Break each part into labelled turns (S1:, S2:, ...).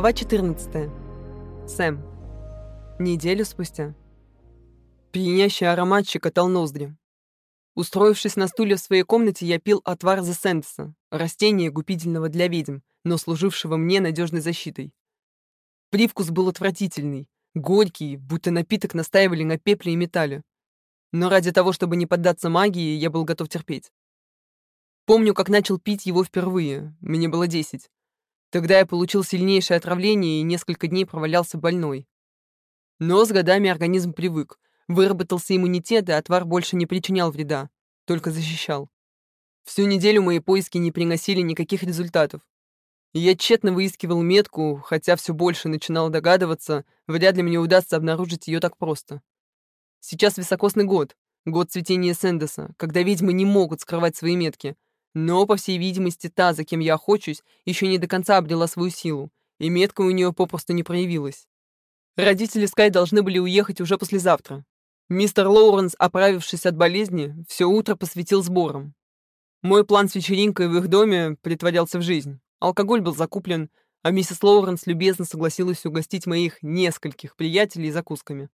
S1: Глава 14. Сэм. Неделю спустя. Пьянящий аромат щекотал ноздри. Устроившись на стуле в своей комнате, я пил отвар Зесендеса, растение губительного для ведьм, но служившего мне надежной защитой. Привкус был отвратительный, горький, будто напиток настаивали на пепле и металле. Но ради того, чтобы не поддаться магии, я был готов терпеть. Помню, как начал пить его впервые, мне было десять. Тогда я получил сильнейшее отравление и несколько дней провалялся больной. Но с годами организм привык, выработался иммунитет, и отвар больше не причинял вреда, только защищал. Всю неделю мои поиски не приносили никаких результатов. Я тщетно выискивал метку, хотя все больше начинал догадываться, вряд ли мне удастся обнаружить ее так просто. Сейчас високосный год, год цветения Сэндеса, когда ведьмы не могут скрывать свои метки, но, по всей видимости, та, за кем я охочусь, еще не до конца обрела свою силу, и метка у нее попросту не проявилась. Родители Скай должны были уехать уже послезавтра. Мистер Лоуренс, оправившись от болезни, все утро посвятил сборам. Мой план с вечеринкой в их доме притворялся в жизнь. Алкоголь был закуплен, а миссис Лоуренс любезно согласилась угостить моих нескольких приятелей закусками.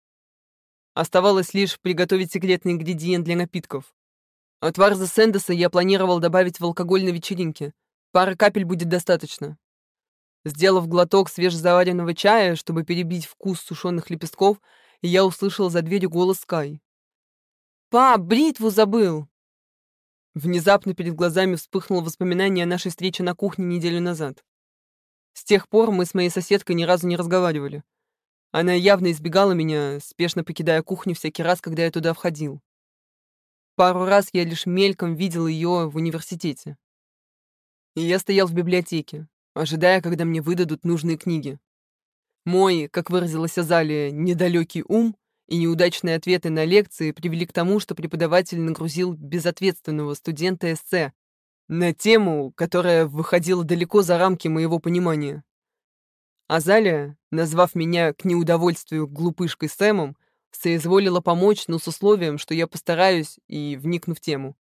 S1: Оставалось лишь приготовить секретный ингредиент для напитков. Отвар за Сэндеса я планировал добавить в алкоголь на вечеринке. Пары капель будет достаточно. Сделав глоток свежезаваренного чая, чтобы перебить вкус сушеных лепестков, я услышал за дверью голос Скай. «Пап, бритву забыл!» Внезапно перед глазами вспыхнуло воспоминание о нашей встрече на кухне неделю назад. С тех пор мы с моей соседкой ни разу не разговаривали. Она явно избегала меня, спешно покидая кухню всякий раз, когда я туда входил. Пару раз я лишь мельком видел ее в университете. И я стоял в библиотеке, ожидая, когда мне выдадут нужные книги. Мой, как выразилась Азалия, недалекий ум и неудачные ответы на лекции привели к тому, что преподаватель нагрузил безответственного студента эссе на тему, которая выходила далеко за рамки моего понимания. Азалия, назвав меня к неудовольствию глупышкой Сэмом, соизволила помочь, но с условием, что я постараюсь и вникну в тему.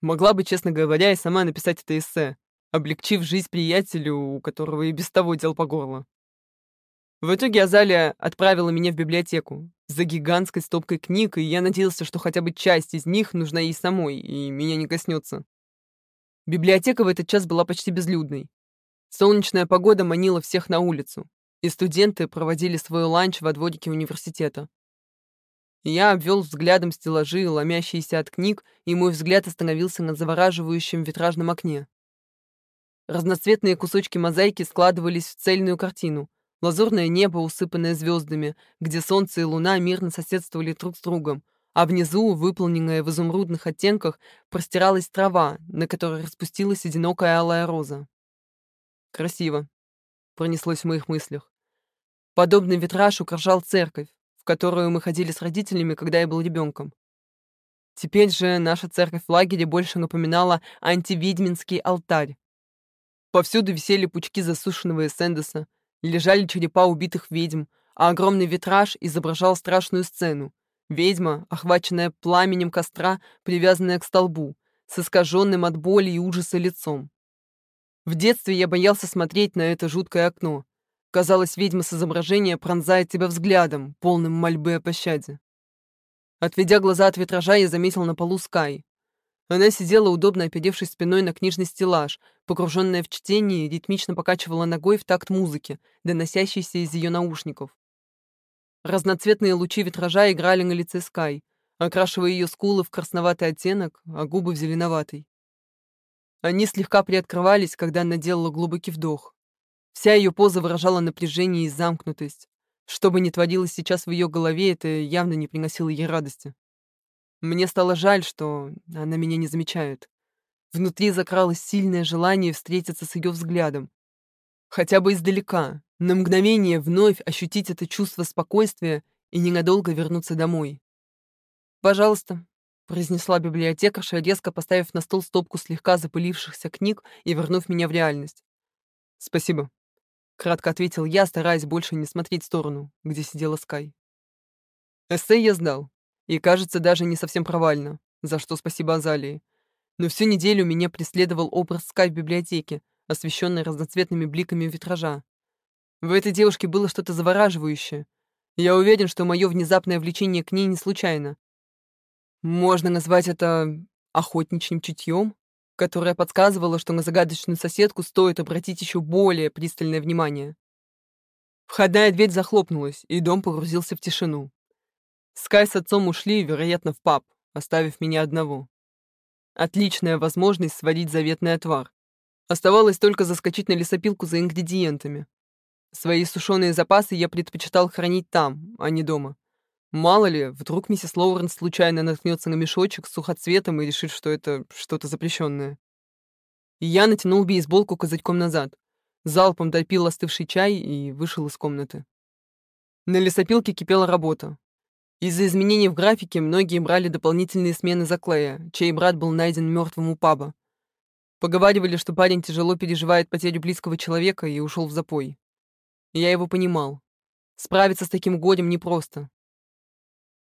S1: Могла бы, честно говоря, и сама написать это эссе, облегчив жизнь приятелю, у которого и без того дел по горло. В итоге Азалия отправила меня в библиотеку за гигантской стопкой книг, и я надеялся, что хотя бы часть из них нужна ей самой, и меня не коснется. Библиотека в этот час была почти безлюдной. Солнечная погода манила всех на улицу, и студенты проводили свой ланч во дворике университета. Я обвел взглядом стеллажи, ломящиеся от книг, и мой взгляд остановился на завораживающем витражном окне. Разноцветные кусочки мозаики складывались в цельную картину. Лазурное небо, усыпанное звездами, где солнце и луна мирно соседствовали друг с другом, а внизу, выполненная в изумрудных оттенках, простиралась трава, на которой распустилась одинокая алая роза. «Красиво», — пронеслось в моих мыслях. Подобный витраж украшал церковь, которую мы ходили с родителями, когда я был ребенком. Теперь же наша церковь в лагере больше напоминала антиведьминский алтарь. Повсюду висели пучки засушенного эссендеса, лежали черепа убитых ведьм, а огромный витраж изображал страшную сцену. Ведьма, охваченная пламенем костра, привязанная к столбу, с искаженным от боли и ужаса лицом. В детстве я боялся смотреть на это жуткое окно, Казалось, ведьма с изображения пронзает тебя взглядом, полным мольбы о пощаде. Отведя глаза от витража, я заметил на полу Скай. Она сидела, удобно оперевшись спиной на книжный стеллаж, погруженная в чтение, и ритмично покачивала ногой в такт музыки, доносящейся из ее наушников. Разноцветные лучи витража играли на лице Скай, окрашивая ее скулы в красноватый оттенок, а губы в зеленоватый. Они слегка приоткрывались, когда она делала глубокий вдох. Вся ее поза выражала напряжение и замкнутость. Что бы ни творилось сейчас в ее голове, это явно не приносило ей радости. Мне стало жаль, что она меня не замечает. Внутри закралось сильное желание встретиться с ее взглядом. Хотя бы издалека, на мгновение вновь ощутить это чувство спокойствия и ненадолго вернуться домой. «Пожалуйста», — произнесла библиотекарша, резко поставив на стол стопку слегка запылившихся книг и вернув меня в реальность. «Спасибо», Кратко ответил я, стараясь больше не смотреть в сторону, где сидела Скай. Эссе я сдал. И, кажется, даже не совсем провально, за что спасибо Азалии. Но всю неделю меня преследовал образ Скай в библиотеке, освещенной разноцветными бликами витража. В этой девушке было что-то завораживающее. Я уверен, что мое внезапное влечение к ней не случайно. Можно назвать это охотничьим чутьем, которое подсказывало, что на загадочную соседку стоит обратить еще более пристальное внимание. Входная дверь захлопнулась, и дом погрузился в тишину. Скай с отцом ушли, вероятно, в паб, оставив меня одного. Отличная возможность сварить заветный отвар. Оставалось только заскочить на лесопилку за ингредиентами. Свои сушеные запасы я предпочитал хранить там, а не дома. Мало ли, вдруг миссис Лоуренс случайно наткнется на мешочек с сухоцветом и решит, что это что-то запрещенное. И я натянул бейсболку козырьком назад, залпом допил остывший чай и вышел из комнаты. На лесопилке кипела работа. Из-за изменений в графике многие брали дополнительные смены за Клея, чей брат был найден мертвым у паба. Поговаривали, что парень тяжело переживает потерю близкого человека и ушел в запой. Я его понимал. Справиться с таким горем непросто.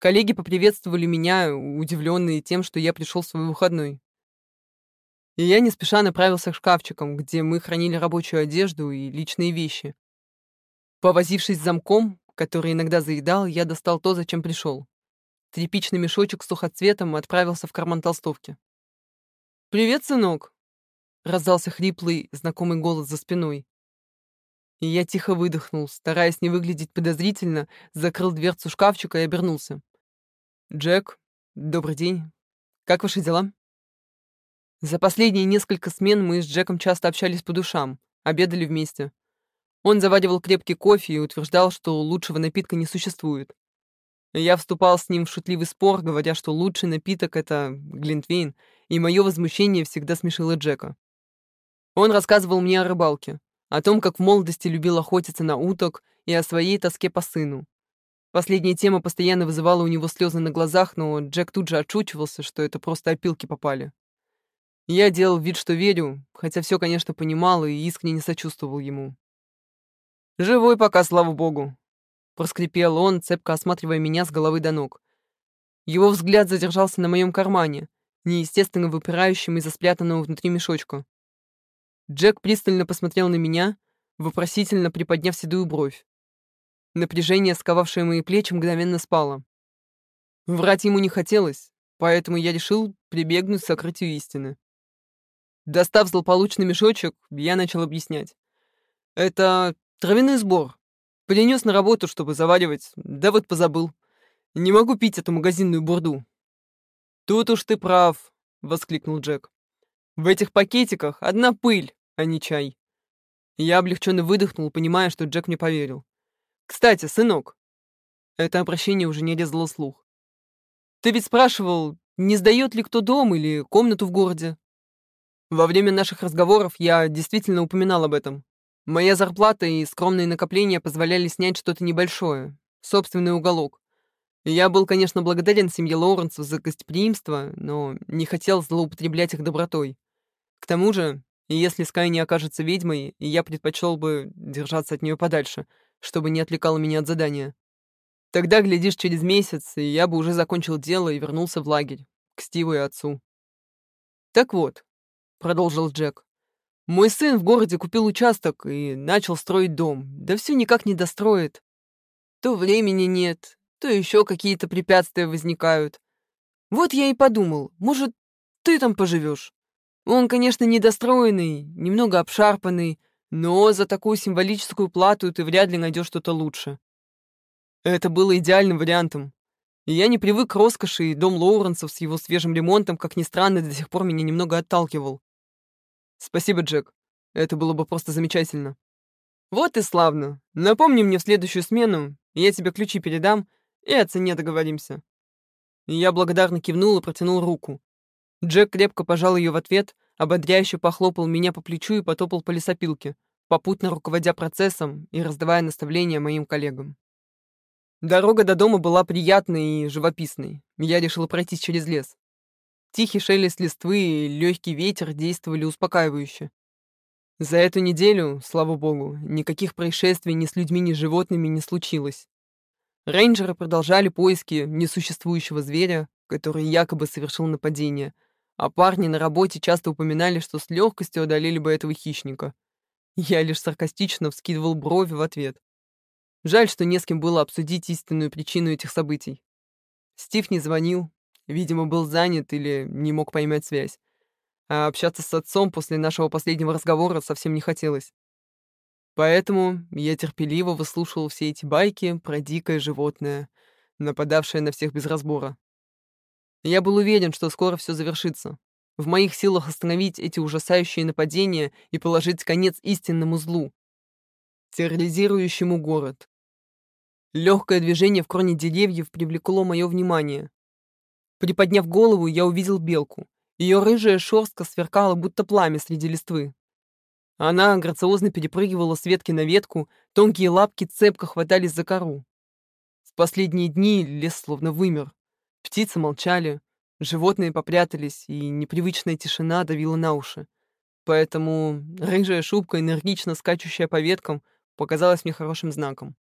S1: Коллеги поприветствовали меня, удивленные тем, что я пришел в свой выходной. И я не спеша направился к шкафчикам, где мы хранили рабочую одежду и личные вещи. Повозившись с замком, который иногда заедал, я достал то, зачем пришел. Тряпичный мешочек с сухоцветом отправился в карман толстовки. «Привет, сынок!» — раздался хриплый, знакомый голос за спиной. И я тихо выдохнул, стараясь не выглядеть подозрительно, закрыл дверцу шкафчика и обернулся. «Джек, добрый день. Как ваши дела?» За последние несколько смен мы с Джеком часто общались по душам, обедали вместе. Он заваривал крепкий кофе и утверждал, что лучшего напитка не существует. Я вступал с ним в шутливый спор, говоря, что лучший напиток — это глинтвейн, и мое возмущение всегда смешило Джека. Он рассказывал мне о рыбалке, о том, как в молодости любил охотиться на уток и о своей тоске по сыну. Последняя тема постоянно вызывала у него слезы на глазах, но Джек тут же отшучивался, что это просто опилки попали. Я делал вид, что верю, хотя все, конечно, понимал и искренне сочувствовал ему. «Живой пока, слава богу!» — проскрипел он, цепко осматривая меня с головы до ног. Его взгляд задержался на моем кармане, неестественно выпирающем из-за спрятанного внутри мешочка. Джек пристально посмотрел на меня, вопросительно приподняв седую бровь. Напряжение, сковавшее мои плечи, мгновенно спало. Врать ему не хотелось, поэтому я решил прибегнуть к сокрытию истины. Достав злополучный мешочек, я начал объяснять. Это Травяной сбор. Принес на работу, чтобы заваривать, да вот позабыл. Не могу пить эту магазинную бурду. Тут уж ты прав, воскликнул Джек. В этих пакетиках одна пыль, а не чай. Я облегченно выдохнул, понимая, что Джек мне поверил. Кстати, сынок. Это обращение уже не резало слух. Ты ведь спрашивал, не сдает ли кто дом или комнату в городе? Во время наших разговоров я действительно упоминал об этом. Моя зарплата и скромные накопления позволяли снять что-то небольшое, собственный уголок. Я был, конечно, благодарен семье Лоуренсов за гостеприимство, но не хотел злоупотреблять их добротой. К тому же, если Скай не окажется ведьмой, я предпочел бы держаться от нее подальше, чтобы не отвлекала меня от задания. Тогда, глядишь, через месяц, и я бы уже закончил дело и вернулся в лагерь, к Стиву и отцу. «Так вот», — продолжил Джек, мой сын в городе купил участок и начал строить дом. Да все никак не достроит. То времени нет, то еще какие-то препятствия возникают. Вот я и подумал, может, ты там поживешь. Он, конечно, недостроенный, немного обшарпанный, но за такую символическую плату ты вряд ли найдешь что-то лучше. Это было идеальным вариантом. Я не привык к роскоши, и дом Лоуренсов с его свежим ремонтом, как ни странно, до сих пор меня немного отталкивал. Спасибо, Джек. Это было бы просто замечательно. Вот и славно. Напомни мне в следующую смену, я тебе ключи передам, и о цене договоримся. Я благодарно кивнул и протянул руку. Джек крепко пожал ее в ответ, ободряюще похлопал меня по плечу и потопал по лесопилке, попутно руководя процессом и раздавая наставления моим коллегам. Дорога до дома была приятной и живописной. Я решил пройтись через лес. Тихий шелест листвы и легкий ветер действовали успокаивающе. За эту неделю, слава богу, никаких происшествий ни с людьми, ни с животными не случилось. Рейнджеры продолжали поиски несуществующего зверя, который якобы совершил нападение, а парни на работе часто упоминали, что с легкостью одолели бы этого хищника. Я лишь саркастично вскидывал брови в ответ. Жаль, что не с кем было обсудить истинную причину этих событий. Стив не звонил, видимо, был занят или не мог поймать связь. А общаться с отцом после нашего последнего разговора совсем не хотелось. Поэтому я терпеливо выслушивал все эти байки про дикое животное, нападавшее на всех без разбора. Я был уверен, что скоро все завершится. В моих силах остановить эти ужасающие нападения и положить конец истинному злу, терроризирующему город. Легкое движение в кроне деревьев привлекло мое внимание. Приподняв голову, я увидел белку. Ее рыжая шерстка сверкала, будто пламя среди листвы. Она грациозно перепрыгивала с ветки на ветку, тонкие лапки цепко хватались за кору. В последние дни лес словно вымер. Птицы молчали, животные попрятались, и непривычная тишина давила на уши. Поэтому рыжая шубка, энергично скачущая по веткам, показалась мне хорошим знаком.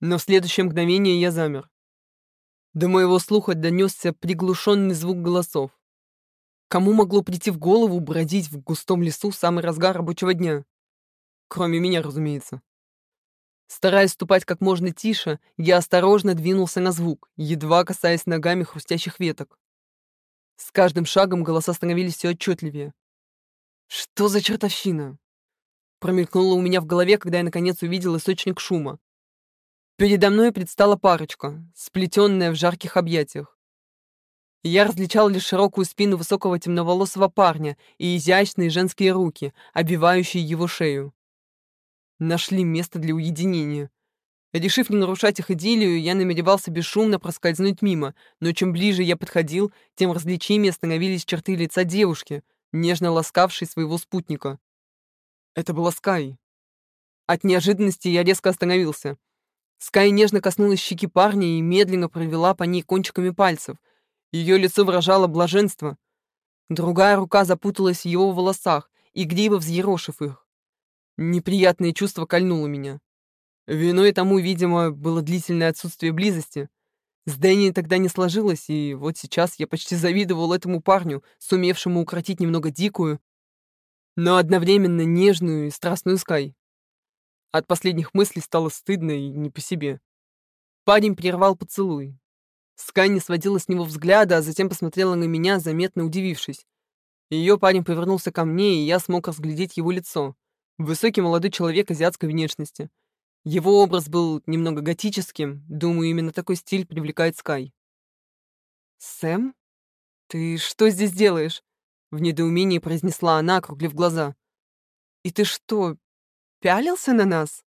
S1: Но в следующее мгновение я замер. До моего слуха донесся приглушенный звук голосов. Кому могло прийти в голову бродить в густом лесу в самый разгар рабочего дня? Кроме меня, разумеется. Стараясь ступать как можно тише, я осторожно двинулся на звук, едва касаясь ногами хрустящих веток. С каждым шагом голоса становились все отчетливее. «Что за чертовщина?» Промелькнуло у меня в голове, когда я наконец увидел источник шума. Передо мной предстала парочка, сплетенная в жарких объятиях. Я различал лишь широкую спину высокого темноволосого парня и изящные женские руки, обвивающие его шею. Нашли место для уединения. Решив не нарушать их идиллию, я намеревался бесшумно проскользнуть мимо, но чем ближе я подходил, тем различимее становились черты лица девушки, нежно ласкавшей своего спутника. Это была Скай. От неожиданности я резко остановился. Скай нежно коснулась щеки парня и медленно провела по ней кончиками пальцев — ее лицо выражало блаженство. Другая рука запуталась в его волосах, игриво взъерошив их. Неприятное чувство кольнуло меня. Виной тому, видимо, было длительное отсутствие близости. С Дэнни тогда не сложилось, и вот сейчас я почти завидовал этому парню, сумевшему укротить немного дикую, но одновременно нежную и страстную Скай. От последних мыслей стало стыдно и не по себе. Парень прервал поцелуй, Скай не сводила с него взгляда, а затем посмотрела на меня, заметно удивившись. Ее парень повернулся ко мне, и я смог разглядеть его лицо. Высокий молодой человек азиатской внешности. Его образ был немного готическим, думаю, именно такой стиль привлекает Скай. «Сэм? Ты что здесь делаешь?» В недоумении произнесла она, округлив глаза. «И ты что, пялился на нас?»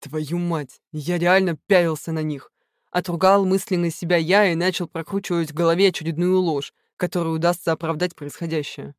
S1: «Твою мать, я реально пялился на них. Отругал мысленно себя я и начал прокручивать в голове очередную ложь, которую удастся оправдать происходящее.